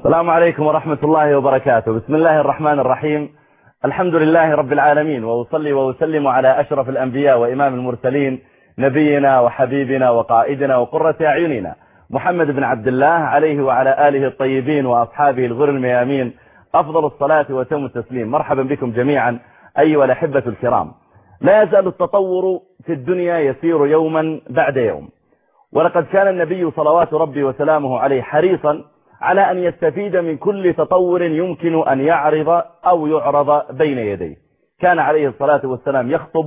السلام عليكم ورحمة الله وبركاته. بسم الله الرحمن الرحيم. الحمد لله رب العالمين وأصلي وأسلم على أشرف الأنبياء وإمام المرسلين نبينا وحبيبنا وقائدنا وقرة أعيننا. محمد بن عبد الله عليه وعلى آله الطيبين وأصحابه الغر الميامين أفضل الصلاة وتم التسليم. مرحبا بكم جميعا أيها الأحبة الكرام. لا يزال التطور في الدنيا يسير يوما بعد يوم. ولقد كان النبي صلوات ربي وسلامه عليه حريصا على أن يستفيد من كل تطور يمكن أن يعرض أو يعرض بين يديه. كان عليه الصلاة والسلام يخطب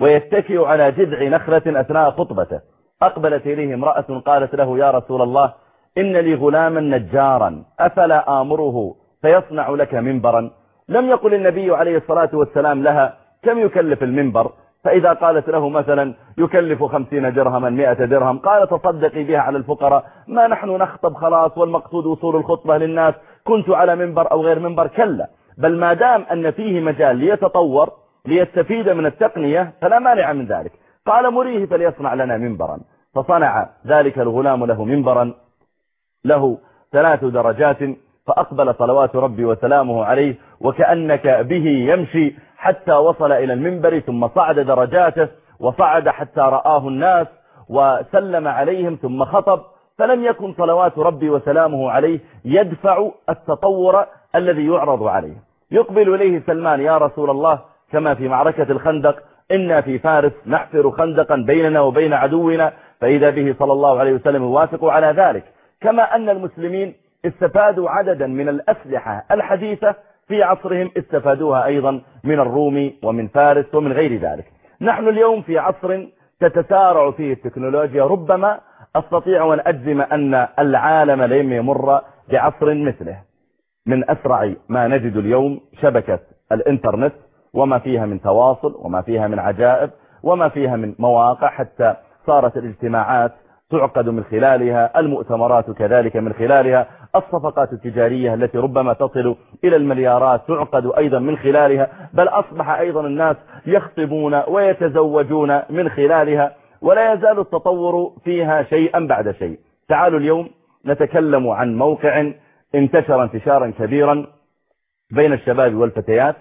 ويتكئ على جذع نخلة أثناء خطبته. أقبلت إليه امرأة قالت له يا رسول الله إن لي غلاما نجارا أفلا آمره فيصنع لك منبرا؟ لم يقل النبي عليه الصلاة والسلام لها كم يكلف المنبر؟ فإذا قالت له مثلا يكلف خمسين درهما مئة درهم قال تصدقي بها على الفقراء. ما نحن نخطب خلاص والمقصود وصول الخطبة للناس كنت على منبر أو غير منبر؟ كلا. بل ما دام أن فيه مجال ليتطور ليستفيد من التقنية فلا مانع من ذلك. قال مريه فليصنع لنا منبرا. فصنع ذلك الغلام له منبرا له ثلاث درجات فأقبل صلوات ربي وسلامه عليه وكأنك به يمشي حتى وصل إلى المنبر ثم صعد درجاته وصعد حتى رآه الناس وسلم عليهم ثم خطب. فلم يكن صلوات ربي وسلامه عليه يدفع التطور الذي يعرض عليه. يقبل إليه سلمان يا رسول الله كما في معركة الخندق إنا في فارس نحفر خندقا بيننا وبين عدونا. فإذا به صلى الله عليه وسلم يوافق على ذلك. كما أن المسلمين استفادوا عددا من الأسلحة الحديثة في عصرهم استفادوها أيضا من الروم ومن فارس ومن غير ذلك. نحن اليوم في عصر تتسارع فيه التكنولوجيا ربما أستطيع أن أجزم أن العالم لم يمر بعصر مثله. من أسرع ما نجد اليوم شبكة الإنترنت وما فيها من تواصل وما فيها من عجائب وما فيها من مواقع حتى صارت الاجتماعات تعقد من خلالها المؤتمرات كذلك من خلالها الصفقات التجارية التي ربما تصل إلى المليارات تعقد أيضا من خلالها بل أصبح أيضا الناس يخطبون ويتزوجون من خلالها ولا يزال التطور فيها شيئا بعد شيء. تعالوا اليوم نتكلم عن موقع انتشر انتشارا كبيرا بين الشباب والفتيات.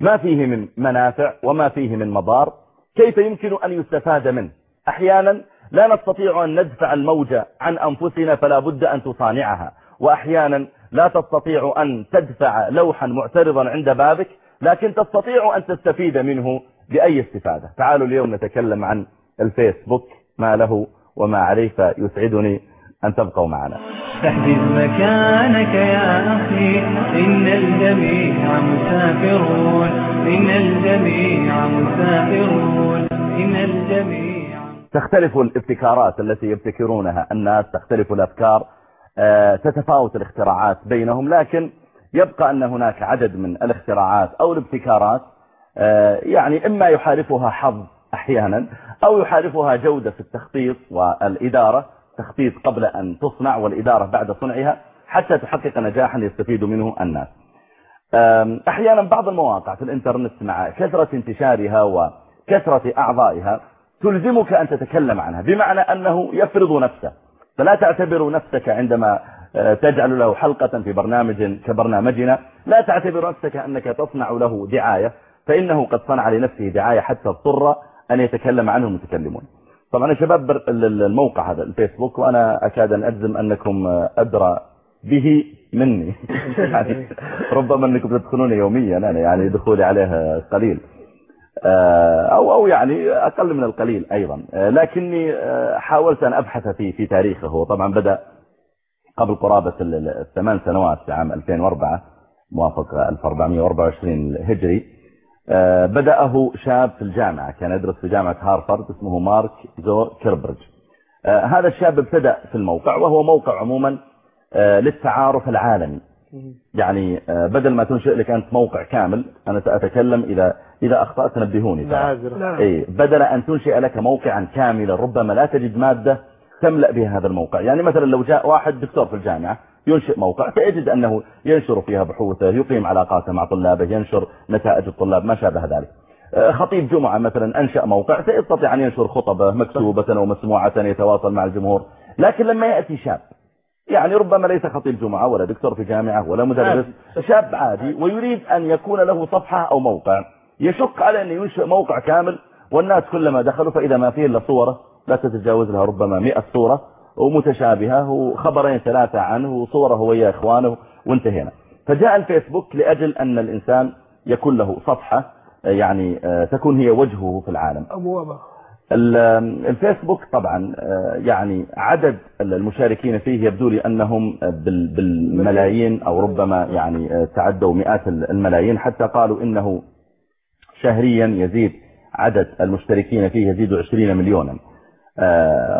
ما فيه من منافع وما فيه من مضار. كيف يمكن أن يستفاد منه؟ أحيانا لا نستطيع أن ندفع الموجة عن أنفسنا فلا بد أن تصانعها. وأحيانا لا تستطيع أن تدفع لوحا معترضا عند بابك لكن تستطيع أن تستفيد منه بأي استفادة. تعالوا اليوم نتكلم عن الفيسبوك ما له وما عليه فيسعدني أن تبقوا معنا. احجز مكانك يا أخي إن الجميع مسافرون إن الجميع مسافرون إن الجميع تختلف الابتكارات التي يبتكرونها. الناس تختلف الأفكار آه، تتفاوت الاختراعات بينهم لكن يبقى أن هناك عدد من الاختراعات أو الابتكارات آه، يعني إما يحالفها حظ أحيانا أو يحالفها جودة في التخطيط والإدارة تخطيط قبل أن تصنع والإدارة بعد صنعها حتى تحقق نجاحا يستفيد منه الناس. أحيانا بعض المواقع في الإنترنت مع كثرة انتشارها وكثرة أعضائها تلزمك أن تتكلم عنها بمعنى أنه يفرض نفسه. فلا تعتبر نفسك عندما آه، تجعل له حلقة في برنامج كبرنامجنا لا تعتبر نفسك أنك تصنع له دعاية فإنه قد صنع لنفسه دعاية حتى اضطر أن يتكلم عنه المتكلمون. طبعا شباب الموقع هذا الفيسبوك وأنا أكاد أن أجزم أنكم أدرى به مني. يعني ربما أنكم تدخلون يوميا أنا يعني دخولي عليه قليل. آه، أو أو يعني أقل من القليل أيضا. آه، لكني آه، حاولت أن أبحث في في تاريخه. هو طبعا بدأ قبل قرابة الثمان سنوات في عام 2004 موافق 1424 هجري بدأه شاب في الجامعة كان يدرس في جامعة هارفارد اسمه مارك زو كيربرج. هذا الشاب ابتدأ في الموقع وهو موقع عموما للتعارف العالمي. يعني بدل ما تنشئ لك أنت موقع كامل أنا سأتكلم إذا إذا أخطأت نبهوني نعم. إيه بدل أن تنشئ لك موقعا كاملا ربما لا تجد مادة تملأ بها هذا الموقع. يعني مثلا لو جاء واحد دكتور في الجامعة ينشئ موقع فيجد أنه ينشر فيها بحوثه يقيم علاقاته مع طلابه ينشر نتائج الطلاب ما شابه ذلك. آه، خطيب جمعة مثلا أنشأ موقع سيستطيع أن ينشر خطبه مكتوبة أو مسموعة يتواصل مع الجمهور. لكن لما يأتي شاب يعني ربما ليس خطيب جمعة ولا دكتور في جامعة ولا مدرس شاب عادي ويريد أن يكون له صفحة أو موقع. يشق على أن ينشئ موقع كامل والناس كلما دخلوا فإذا ما فيه إلا صورة لا تتجاوز لها ربما مئة صورة ومتشابهة وخبرين ثلاثة عنه وصوره ويا إخوانه وانتهينا. فجاء الفيسبوك لأجل أن الإنسان يكون له صفحة يعني آه، تكون هي وجهه في العالم. أبوابه. الفيسبوك طبعا آه، يعني عدد المشاركين فيه يبدو لي أنهم بالملايين أو ربما يعني آه، تعدوا مئات الملايين. حتى قالوا إنه شهريا يزيد عدد المشتركين فيه يزيد 20 مليونا.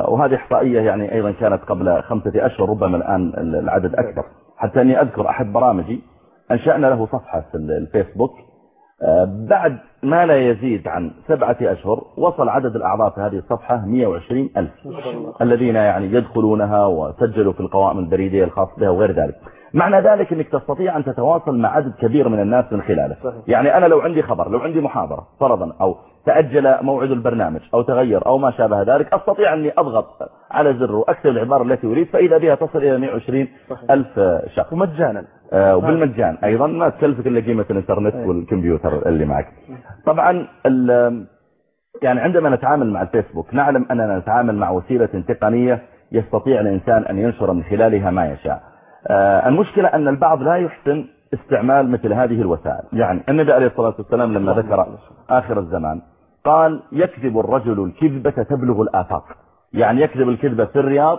وهذه إحصائية يعني أيضا كانت قبل خمسة أشهر ربما الآن العدد أكثر حتى أني أذكر أحد برامجي أنشأنا له صفحة في الفيسبوك. بعد ما لا يزيد عن سبعة أشهر وصل عدد الأعضاء في هذه الصفحة 120 ألف. الذين يعني يدخلونها وسجلوا في القوائم البريدية الخاصة بها وغير ذلك. معنى ذلك أنك تستطيع أن تتواصل مع عدد كبير من الناس من خلاله. يعني أنا لو عندي خبر لو عندي محاضرة فرضا أو تأجل موعد البرنامج أو تغير أو ما شابه ذلك أستطيع أني أضغط على زر وأكتب العبارة التي أريد فإذا بها تصل إلى 120 ألف شخص. ومجانا. آه، وبالمجان أيضا ما تكلفك إلا قيمة الإنترنت إيه. والكمبيوتر اللي معك. طبعا يعني عندما نتعامل مع الفيسبوك نعلم أننا نتعامل مع وسيلة تقنية يستطيع الإنسان أن ينشر من خلالها ما يشاء. المشكلة أن البعض لا يحسن استعمال مثل هذه الوسائل. يعني النبي عليه الصلاة والسلام لما ذكر آخر الزمان قال يكذب الرجل الكذبة تبلغ الآفاق. يعني يكذب الكذبة في الرياض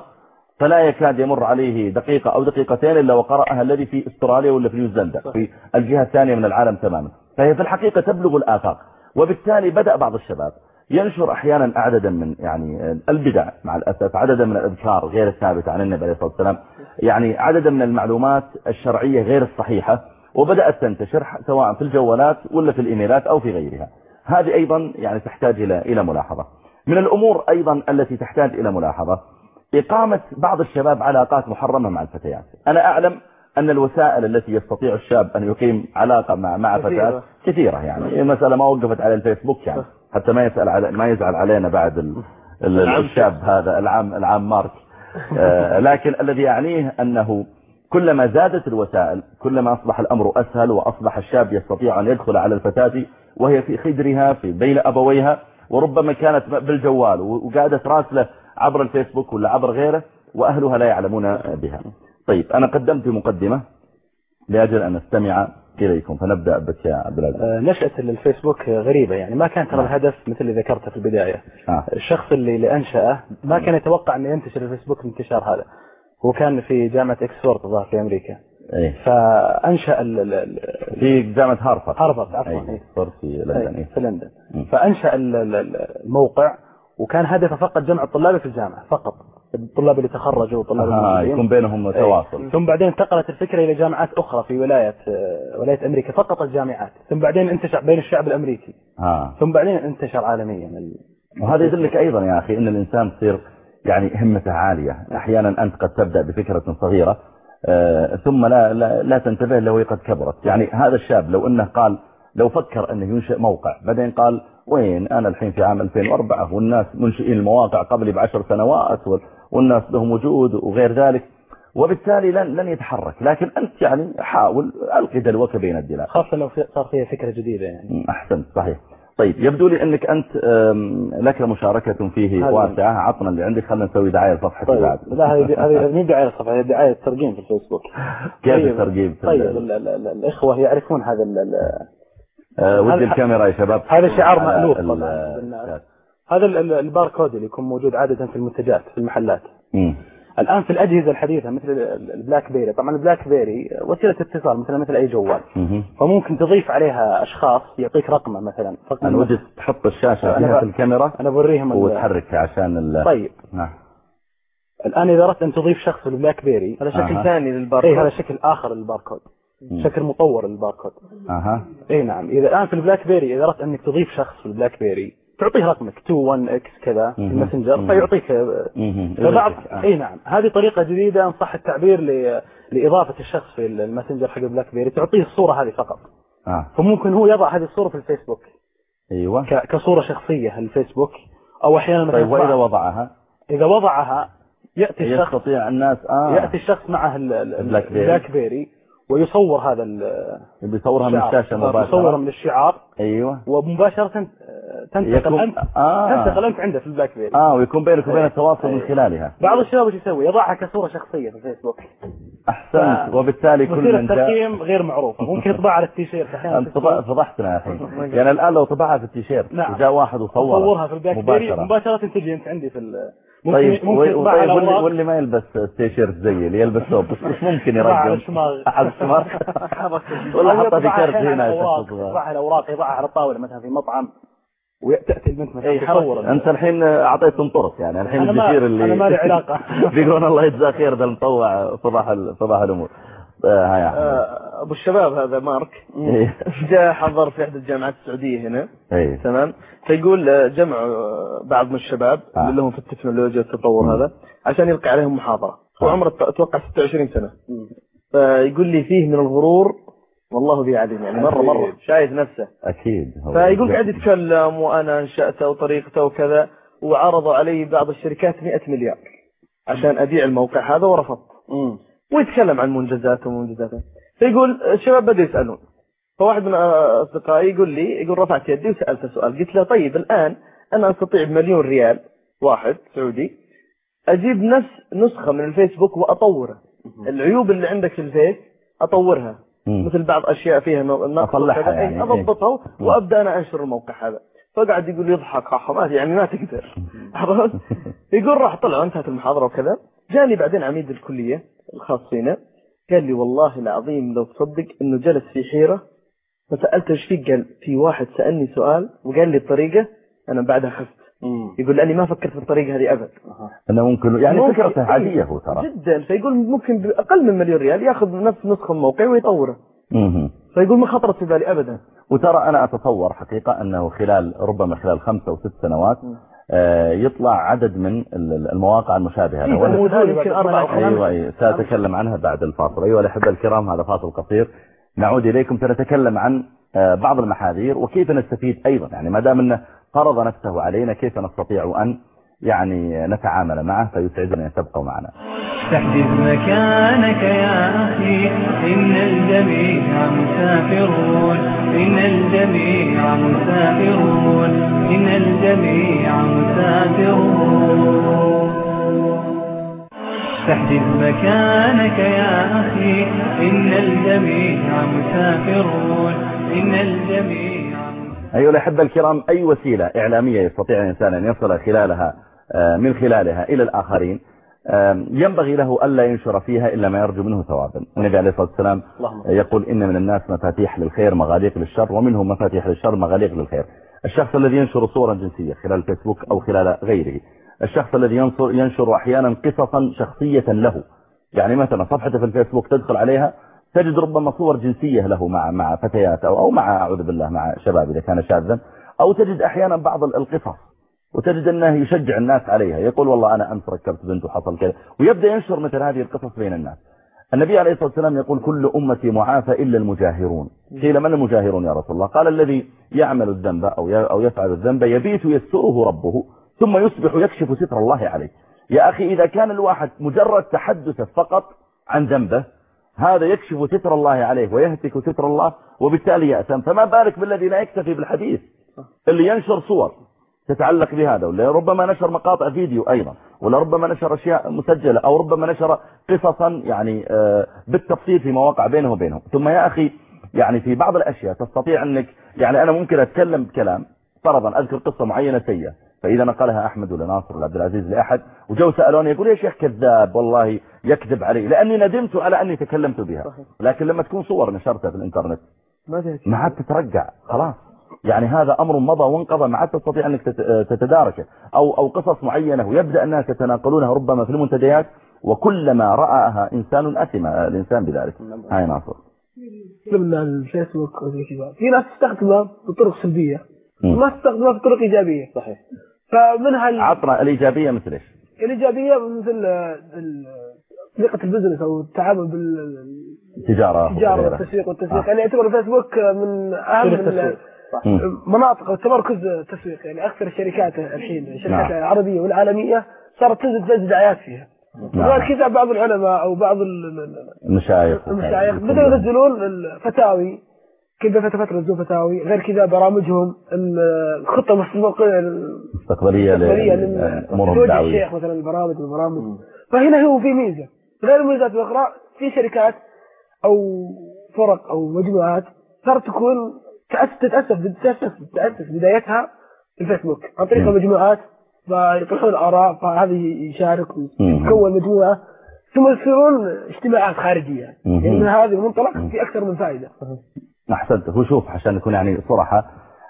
فلا يكاد يمر عليه دقيقة أو دقيقتين إلا وقرأها الذي في استراليا ولا في نيوزيلندا في الجهة الثانية من العالم تماما. فهي في الحقيقة تبلغ الآفاق. وبالتالي بدأ بعض الشباب ينشر أحيانا عددا من يعني البدع مع الأسف عددا من الأذكار غير الثابتة عن النبي عليه الصلاة والسلام. يعني عددا من المعلومات الشرعية غير الصحيحة وبدأت تنتشر سواء في الجوالات ولا في الإيميلات أو في غيرها. هذه أيضا يعني تحتاج إلى إلى ملاحظة. من الأمور أيضا التي تحتاج إلى ملاحظة. إقامة بعض الشباب علاقات محرمة مع الفتيات. أنا أعلم أن الوسائل التي يستطيع الشاب أن يقيم علاقة مع مع فتاة كثيرة يعني. المسألة ما وقفت على الفيسبوك يعني. حتى ما يسأل على ما يزعل علينا بعد ال... الشاب هذا العام العام مارك لكن الذي يعنيه أنه كلما زادت الوسائل كلما أصبح الأمر أسهل وأصبح الشاب يستطيع أن يدخل على الفتاة وهي في خدرها في بين أبويها وربما كانت بالجوال وقاعدة راسلة عبر الفيسبوك ولا عبر غيره وأهلها لا يعلمون بها. طيب أنا قدمت مقدمة لأجل أن نستمع إليكم فنبدأ بك يا عبد العزيز آه، نشأة الفيسبوك غريبة يعني ما كان ترى نعم. الهدف مثل اللي ذكرته في البداية آه. الشخص اللي, اللي أنشأه ما كان يتوقع أن ينتشر الفيسبوك الانتشار هذا هو كان في جامعة إكسفورد الظاهر في أمريكا إيه؟ فأنشأ ال في جامعة هارفارد هارفارد عفوا أيه. في لندن أيه. في لندن فأنشأ الموقع وكان هدفه فقط جمع الطلاب في الجامعة فقط الطلاب اللي تخرجوا وطلاب آه يكون بينهم إيه. تواصل. ثم بعدين انتقلت الفكرة إلى جامعات أخرى في ولاية آه، ولاية أمريكا فقط الجامعات. ثم بعدين انتشر بين الشعب الأمريكي. آه. ثم بعدين انتشر عالميا وهذا يدلك أيضا يا أخي أن الإنسان تصير يعني همته عالية. أحيانا أنت قد تبدأ بفكرة صغيرة آه ثم لا, لا, لا تنتبه له قد كبرت. يعني هذا الشاب لو أنه قال لو فكر أنه ينشئ موقع بعدين قال وين؟ أنا الحين في عام 2004 والناس منشئين المواقع قبلي بعشر سنوات والناس لهم وجود وغير ذلك وبالتالي لن لن يتحرك. لكن أنت يعني حاول ألقي دلوك بين الدلال. خاصة لو صار فيها فكرة جديدة يعني. أحسنت صحيح. طيب يبدو لي أنك أنت لك مشاركة فيه واسعة. عطنا اللي عندك خلينا نسوي دعاية لصفحة طيب. بعد لا هذه مو دعاية للصفحة هي دعاية ترقيم في الفيسبوك. كيف طيب. الترقيم طيب الإخوة يعرفون هذا آه ودي الكاميرا يا شباب. هذا شعار مألوف هذا الباركود اللي يكون موجود عادة في المنتجات في المحلات. م. الآن في الأجهزة الحديثة مثل البلاك بيري طبعا البلاك بيري وسيلة اتصال مثل مثل أي جوال. فممكن تضيف عليها أشخاص يعطيك رقمه مثلا. أنا ودي تحط الشاشة فيها في الكاميرا أنا بوريهم وتحرك عشان ال... طيب. نعم. الآن إذا أردت أن تضيف شخص في البلاك بيري هذا شكل آه. ثاني للباركود إيه هذا شكل آخر للباركود شكل مطور للباركود أها. اي نعم. إذا الآن في البلاك بيري إذا أردت أنك تضيف شخص في البلاك بيري تعطيه رقمك 21 X كذا في الماسنجر فيعطيك فبعض آه. إي نعم. هذه طريقة جديدة ان صح التعبير لإضافة الشخص في الماسنجر حق البلاك بيري تعطيه الصورة هذه فقط. آه. فممكن هو يضع هذه الصورة في الفيسبوك. أيوه. كصورة شخصية الفيسبوك أو أحيانا طيب وإذا وضعها؟ إذا وضعها يأتي الشخص يستطيع الناس آه. يأتي الشخص معه ال- ال- البلاك بيري. البلاك بيري ويصور هذا ال- بيصورها من. الشاشة مباشرة. من الشعار. أيوه. ومباشرة آه، تنتقل انت آه. تنتقل انت عنده في البلاك بيري. آه ويكون بينك وبين. التواصل من أي. خلالها. بعض الشباب إيش يسوي؟ يضعها كصورة شخصية في الفيسبوك. أحسنت. ف- وبالتالي كل من جاء ترقيم غير معروفه ممكن يطبع على التيشيرت أحيانا فضحتنا يا أخي. يعني الآن لو طبعها في التيشيرت نعم. وجاء واحد وصورها صورها في البلاك بيري. مباشرة. تجي أنت عندي في ممكن طيب ممكن طيب واللي. واللي ما يلبس تيشيرت زي اللي يلبس ثوب بس مش ممكن يضعها على الشماغ على الشماغ ولا حطها في كرت هنا. يضعها على الأوراق يضعها على الطاولة مثلا في مطعم. وتأتي البنت مثلا تصور أنت الحين اعطيت انطرس يعني الحين الكثير اللي أنا ما لي علاقة. بيقولون الله يجزاه خير ذا المطوع ال- فضح الأمور. آه، آه، أبو الشباب هذا مارك. إيه. جاء حضر في إحدى الجامعات السعودية هنا. اي تمام. فيقول آه، جمع آه، بعض من الشباب آه. اللي لهم في التكنولوجيا والتطور هذا عشان يلقي عليهم محاضرة. وعمره أتوقع 26 سنة. فيقول لي فيه من الغرور والله ذي عليم يعني مرة مرة أكيد. شايف نفسه. أكيد. هو فيقول. قاعد يتكلم وأنا انشاته وطريقته وكذا وعرضوا علي بعض الشركات 100 مليار عشان أبيع الموقع هذا ورفضت. ويتكلم عن منجزاته ومنجزاته. فيقول الشباب بدأوا يسألون. فواحد من أصدقائي يقول لي يقول رفعت يدي وسألته سؤال. قلت له طيب الآن أنا أستطيع بمليون ريال واحد سعودي أجيب نفس نسخة من الفيسبوك وأطوره. العيوب اللي عندك في الفيس أطورها. مم. مثل بعض أشياء فيها نقص أصلحها وكذا، يعني، أي أضبطها مم. وأبدأ أنا أنشر الموقع هذا. فقعد يقول يضحك ما يعني ما تقدر. عرفت؟ يقول راح طلع انتهت المحاضرة وكذا. جاني بعدين عميد الكلية الخاص فينا. قال لي والله العظيم لو تصدق إنه جلس في حيرة فسألته إيش فيك؟ قال في واحد سألني سؤال وقال لي الطريقة أنا بعدها خفت. يقول لأني ما فكرت في الطريقة هذه أبد. انه ممكن يعني ممكن- فكرته إيه، عادية هو ترى. جدا. فيقول ممكن بأقل من مليون ريال ياخذ نفس نسخة من موقعي ويطوره. فيقول ما خطرت في بالي ابدا. وترى أنا أتصور حقيقة أنه خلال ربما خلال خمسة أو ست سنوات آه، يطلع عدد من ال- المواقع المشابهة إيه، خمسة. أيوة أيوة سأتكلم عنها بعد الفاصل. أيها الأحبة الكرام هذا فاصل قصير. نعود إليكم سنتكلم عن آه، بعض المحاذير وكيف نستفيد أيضا. يعني ما دام أنه فرض نفسه علينا كيف نستطيع أن يعني نتعامل معه فيسعدنا أن تبقوا معنا. تحجز مكانك يا أخي إن الجميع مسافرون إن الجميع مسافرون إن الجميع مسافرون. تحجز مكانك يا أخي إن الجميع مسافرون إن الجميع أيها الأحبة الكرام أي وسيلة إعلامية يستطيع الإنسان أن يصل خلالها آه، من خلالها إلى الآخرين ينبغي له ألا ينشر فيها إلا ما يرجو منه ثوابا. النبي عليه الصلاة والسلام يقول إن من الناس مفاتيح للخير مغاليق للشر ومنهم مفاتيح للشر مغاليق للخير. الشخص الذي ينشر صورا جنسية خلال الفيسبوك أو خلال غيره الشخص الذي ينشر, ينشر أحيانا قصصا شخصية له. يعني مثلا صفحته في الفيسبوك تدخل عليها تجد ربما صور جنسية له مع مع فتيات أو, أو مع أعوذ بالله مع شباب إذا كان شاذا. أو تجد أحيانا بعض القصص وتجد أنه يشجع الناس عليها. يقول والله أنا أمس ركبت بنت وحصل كذا. ويبدأ ينشر مثل هذه القصص بين الناس. النبي عليه الصلاة والسلام يقول كل أمتي معافى إلا المجاهرون. قيل من المجاهرون يا رسول الله؟ قال الذي يعمل الذنب أو أو يفعل الذنب يبيت يستره ربه ثم يصبح يكشف ستر الله عليه. يا أخي إذا كان الواحد مجرد تحدثه فقط عن ذنبه هذا يكشف ستر الله عليه ويهتك ستر الله وبالتالي يأثم. فما بالك بالذي لا يكتفي بالحديث اللي ينشر صور تتعلق بهذا ولا ربما نشر مقاطع فيديو أيضا ولا ربما نشر أشياء مسجلة أو ربما نشر قصصا يعني آه، بالتفصيل في مواقع بينه وبينهم. ثم يا أخي يعني في بعض الأشياء تستطيع أنك يعني أنا ممكن أتكلم بكلام فرضا أذكر قصة معينة سيئة. فإذا نقلها أحمد ولا ناصر ولا عبد العزيز لأحد وجو سألوني يقول يا شيخ كذاب؟ والله يكذب علي لأني ندمت على أني تكلمت بها. لكن لما تكون صور نشرتها في الإنترنت ما. ما عاد تترجع خلاص. يعني هذا أمر مضى وانقضى ما عاد تستطيع أنك تت- تتداركه. أو, أو قصص معينة ويبدأ الناس يتناقلونها ربما في المنتديات وكلما رآها إنسان أثم الإنسان بذلك. هاي ناصر. من الفيسبوك وزي كذا. في ناس تستخدمه بطرق سلبية مم. وما تستخدمه بطرق إيجابية. صحيح. فمنها ال- عطنا الإيجابية مثل إيش الإيجابية مثل ال- طريقه البزنس أو التعامل تجارة بالتجاره وغيرها. والتسويق والتسويق آه. يعني يعتبر الفيسبوك من أهم. مناطق أو تمركز التسويق يعني أكثر الشركات الحين الشركات نعم. العربية والعالمية صارت تنزل تنزل دعايات فيها نعم. كذا بعض العلماء أو بعض المشايخ المشايخ بدأوا ينزلون الفتاوي كذا فترة ينزلون فتاوي غير كذا برامجهم الخطة المستقبلية المستقبلية لأمورهم الدعوية. الشيخ مثلا البرامج والبرامج فهنا هو في ميزة. غير الميزات الأخرى في شركات أو فرق أو مجموعات صارت تكون تتأسف تتأسف تتأسف بدايتها الفيسبوك. عن طريق المجموعات فيطرحون آراء فهذه يشارك ويتكون مجموعة. ثم يصيرون اجتماعات خارجية. يعني من هذه المنطلق في أكثر من فائدة. أحسنت. هو شوف عشان نكون يعني صراحة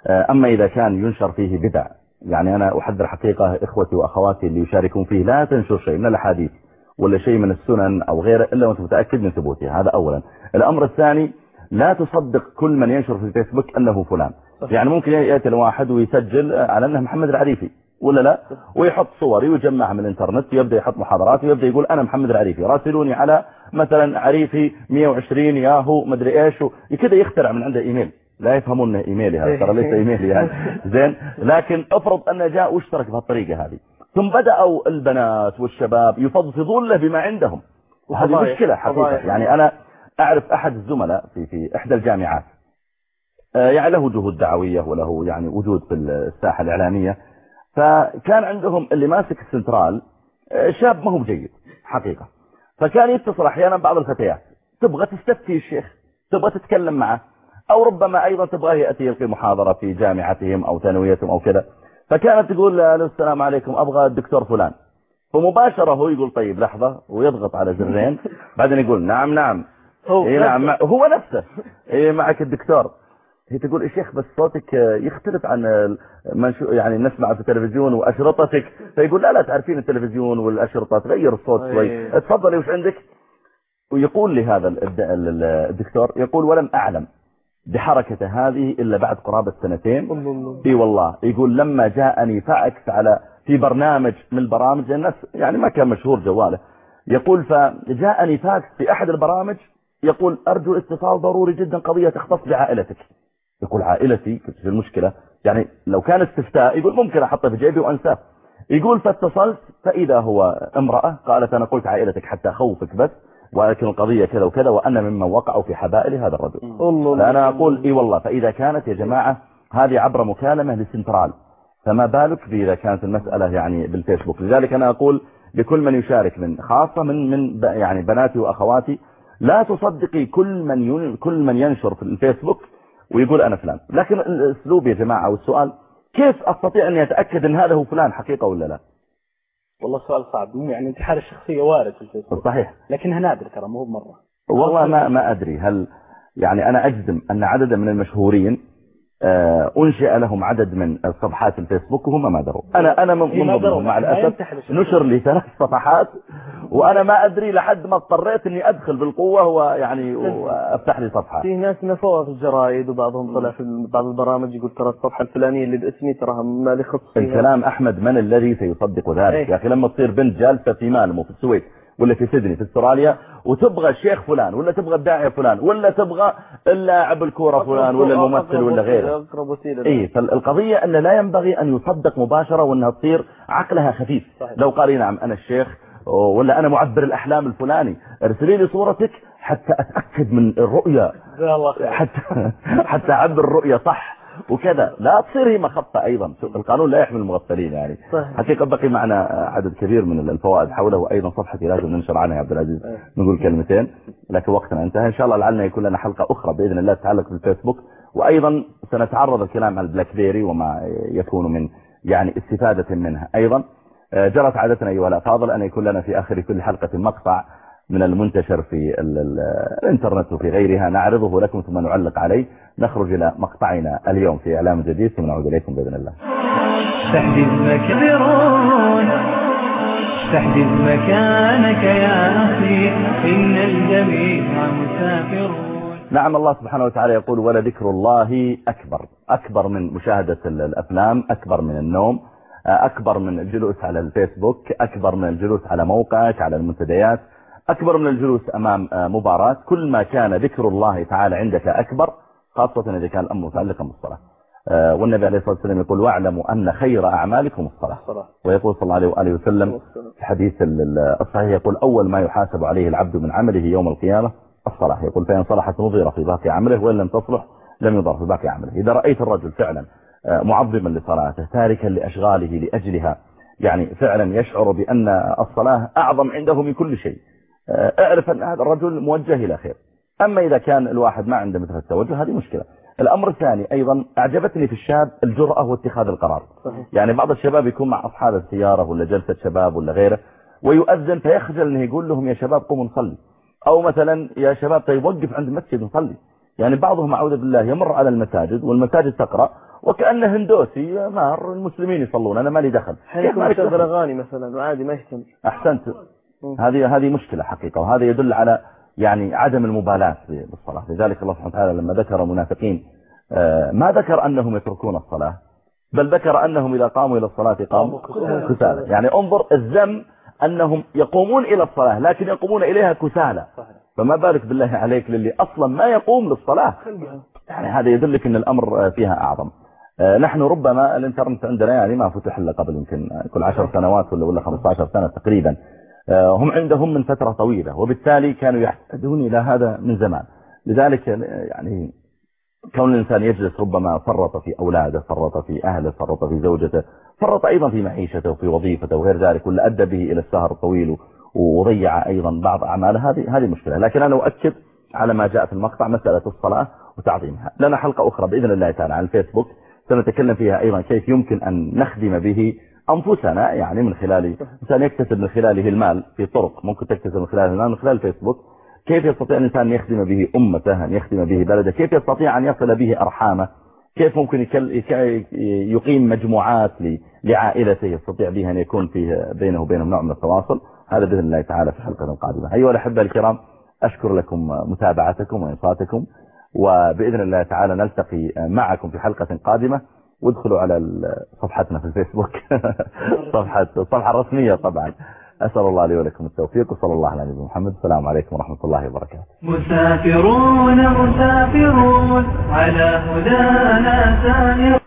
آه، أما إذا كان ينشر فيه بدع يعني أنا أحذر حقيقة إخوتي وأخواتي اللي يشاركون فيه لا تنشر شيء من الأحاديث ولا شيء من السنن أو غيره إلا وأنت متأكد من ثبوتها هذا أولا. الأمر الثاني لا تصدق كل من ينشر في الفيسبوك أنه فلان. يعني ممكن يأتي الواحد ويسجل على أنه محمد العريفي. ولا لا؟ ويحط صوري ويجمعها من الانترنت ويبدأ يحط محاضرات ويبدأ يقول أنا محمد العريفي راسلوني على مثلا عريفي 120 ياهو مدري إيش كذا يخترع من عنده إيميل. لا يفهمون إيميلي هذا ترى ليس إيميلي يعني. زين. لكن افرض انه جاء واشترك بهالطريقة هذه. ثم بدأوا البنات والشباب يفضفضون له بما عندهم. وهذه مشكلة حقيقة. يعني أنا أعرف أحد الزملاء في في إحدى الجامعات آه، يعني له جهود دعوية وله يعني وجود في الساحة الإعلامية. فكان عندهم اللي ماسك السنترال آه، شاب ما هو جيد حقيقة. فكان يتصل أحيانا بعض الفتيات تبغى تستفتي الشيخ تبغى تتكلم معه؟ أو ربما أيضا تبغى يأتي يلقي محاضرة في جامعتهم أو ثانويتهم أو كذا. فكانت تقول له السلام عليكم أبغى الدكتور فلان. فمباشرة هو يقول طيب لحظة. ويضغط على زرين بعدين يقول نعم نعم. هو, إيه نعم هو نفسه. إيه معك الدكتور. هي تقول يا شيخ بس صوتك يختلف عن ما يعني نسمع في التلفزيون وأشرطتك. فيقول لا لا تعرفين التلفزيون والأشرطة تغير الصوت شوي. تفضلي وش عندك؟ ويقول لي هذا الدكتور يقول ولم أعلم بحركة هذه إلا بعد قرابة سنتين. إي والله. يقول لما جاءني فاكس على في برنامج من البرامج الناس يعني ما كان مشهور جواله. يقول فجاءني فاكس في أحد البرامج يقول أرجو اتصال ضروري جدا قضية تختص بعائلتك. يقول عائلتي في المشكلة؟ يعني لو كان استفتاء يقول ممكن أحطه في جيبي وأنساه. يقول فاتصلت فإذا هو امرأة قالت أنا قلت عائلتك حتى أخوفك بس ولكن القضية كذا وكذا وأنا ممن وقعوا في حبائل هذا الرجل. فأنا أقول إي والله فإذا كانت يا جماعة هذه عبر مكالمة لسنترال فما بالك إذا كانت المسألة يعني بالفيسبوك؟ لذلك أنا أقول لكل من يشارك من خاصة من من يعني بناتي وأخواتي لا تصدقي كل من كل من ينشر في الفيسبوك ويقول أنا فلان. لكن الأسلوب يا جماعة والسؤال كيف أستطيع أن أتأكد أن هذا هو فلان حقيقة ولا لا؟ والله سؤال صعب. يعني انتحار الشخصية وارد في الفيسبوك. صحيح. لكنها نادرة ترى مو بمرة. والله ما ما أدري هل يعني أنا أجزم أن عددا من المشهورين آه، أنشئ لهم عدد من صفحات الفيسبوك وهم ما دروا. أنا أنا من ضمنهم مع الأسف نشر لي ثلاث صفحات وأنا ما أدري لحد ما اضطريت أني أدخل بالقوة ويعني وأفتح لي صفحة. في ناس نفوها في الجرائد وبعضهم طلع في بعض البرامج يقول ترى الصفحة الفلانية اللي باسمي تراها ما لي خص الكلام أحمد من الذي سيصدق ذلك؟ إيه. يا أخي لما تصير بنت جالسة في مالمو في السويد ولا في سيدني في أستراليا وتبغى الشيخ فلان ولا تبغى الداعية فلان ولا تبغى اللاعب الكورة فلان ولا الممثل ولا غيره. اي فالقضية أن لا ينبغي أن يصدق مباشرة وأنها تصير عقلها خفيف. صحيح. لو قال نعم أنا الشيخ ولا أنا معبر الأحلام الفلاني. ارسلي لي صورتك حتى أتأكد من الرؤية. حتى حتى أعبر الرؤية صح وكذا. لا تصير هي مخطة أيضا. القانون لا يحمي المغفلين يعني. صحيح. حقيقة بقي معنا عدد كبير من الفوائد. حوله وأيضا صفحتي لازم ننشر عنها يا عبد العزيز. نقول كلمتين. لكن وقتنا انتهى. إن شاء الله لعلنا يكون لنا حلقة أخرى بإذن الله. تتعلق بالفيسبوك. وأيضا سنتعرض الكلام عن البلاك بيري وما يكون من يعني استفادة منها. أيضا جرت عادتنا أيها الافاضل أن يكون لنا في آخر كل حلقة مقطع من المنتشر في الإنترنت وفي غيرها. نعرضه لكم ثم نعلق عليه. نخرج إلى مقطعنا اليوم في إعلام جديد ثم نعود إليكم بإذن الله. تحدث مكبرون. تحدث مكانك يا أخي. إن الجميع مسافرون. نعم الله سبحانه وتعالى يقول ولذكر الله أكبر. أكبر من مشاهدة الأفلام أكبر من النوم أكبر من الجلوس على الفيسبوك أكبر من الجلوس على موقعك على المنتديات أكبر من الجلوس أمام مباراة. كل ما كان ذكر الله تعالى عندك أكبر خاصة إذا كان الأمر متعلقا بالصلاة. آه، والنبي عليه الصلاة والسلام يقول واعلموا أن خير أعمالكم الصلاة. ويقول صلى الله عليه وآله وسلم في حديث الصحيح يقول أول ما يحاسب عليه العبد من عمله يوم القيامة الصلاة. يقول فإن صلحت نظير في باقي عمله وإن لم تصلح لم يضر في باقي عمله. إذا رأيت الرجل فعلا آه، معظما لصلاته تاركا لأشغاله لأجلها. يعني فعلا يشعر بأن الصلاة أعظم عنده من كل شيء. آه، أعرف أن هذا الرجل موجه إلى خير. أما إذا كان الواحد ما عنده مثل التوجه هذه مشكلة. الأمر الثاني أيضا أعجبتني في الشاب الجرأة واتخاذ القرار. صحيح. يعني بعض الشباب يكون مع أصحاب السيارة ولا جلسة شباب ولا غيره ويؤذن فيخجل أنه يقول لهم يا شباب قوموا نصلي. أو مثلا يا شباب طيب وقف عند المسجد نصلي يعني بعضهم أعوذ بالله يمر على المساجد والمساجد تقرأ وكأنه هندوسي مار المسلمين يصلون أنا مالي دخل. حيث يشغل أغاني مثلا؟ وعادي ما يهتم. أحسنت. هذه هذه مشكلة حقيقة وهذا يدل على يعني عدم المبالاة بالصلاة. لذلك الله سبحانه وتعالى لما ذكر منافقين آه، ما ذكر أنهم يتركون الصلاة بل ذكر أنهم إذا قاموا إلى الصلاة قاموا كسالى. يعني انظر الذم أنهم يقومون إلى الصلاة لكن يقومون إليها كسالى. فما بالك بالله عليك للي أصلا ما يقوم للصلاة يعني هذا يدلك أن الأمر فيها أعظم. آه، نحن ربما الانترنت عندنا يعني ما فتح إلا قبل يمكن كل عشر سنوات ولا ولا 15 سنة تقريبا. آه، هم عندهم من فترة طويلة وبالتالي كانوا يحتاجون إلى هذا من زمان. لذلك يعني كون الإنسان يجلس ربما فرط في أولاده فرط في أهله فرط في زوجته فرط أيضا في معيشته وفي وظيفته وغير ذلك ولا أدى به إلى السهر الطويل وضيع أيضا بعض أعماله هذه هذه مشكلة. لكن أنا أؤكد على ما جاء في المقطع مسألة الصلاة وتعظيمها. لنا حلقة أخرى بإذن الله تعالى على الفيسبوك. سنتكلم فيها أيضا كيف يمكن أن نخدم به أنفسنا يعني من خلال إنسان يكتسب من خلاله المال في طرق. ممكن تكتسب من خلال المال من خلال الفيسبوك. كيف يستطيع الإنسان أن يخدم به أمته أن يخدم به بلده؟ كيف يستطيع أن يصل به أرحامه؟ كيف ممكن يقيم مجموعات لعائلته يستطيع بها أن يكون فيه بينه وبينهم نوع من التواصل؟ هذا بإذن الله تعالى في حلقة قادمة أيها الأحبة الكرام أشكر لكم متابعتكم وإنصاتكم وبإذن الله تعالى نلتقي معكم في حلقة قادمة. وادخلوا على صفحتنا في الفيسبوك. صفحة الصفحة الرسمية طبعا. أسأل الله لي ولكم التوفيق وصلى الله على نبينا محمد. السلام عليكم ورحمة الله وبركاته. مسافرون مسافرون على هدانا سائر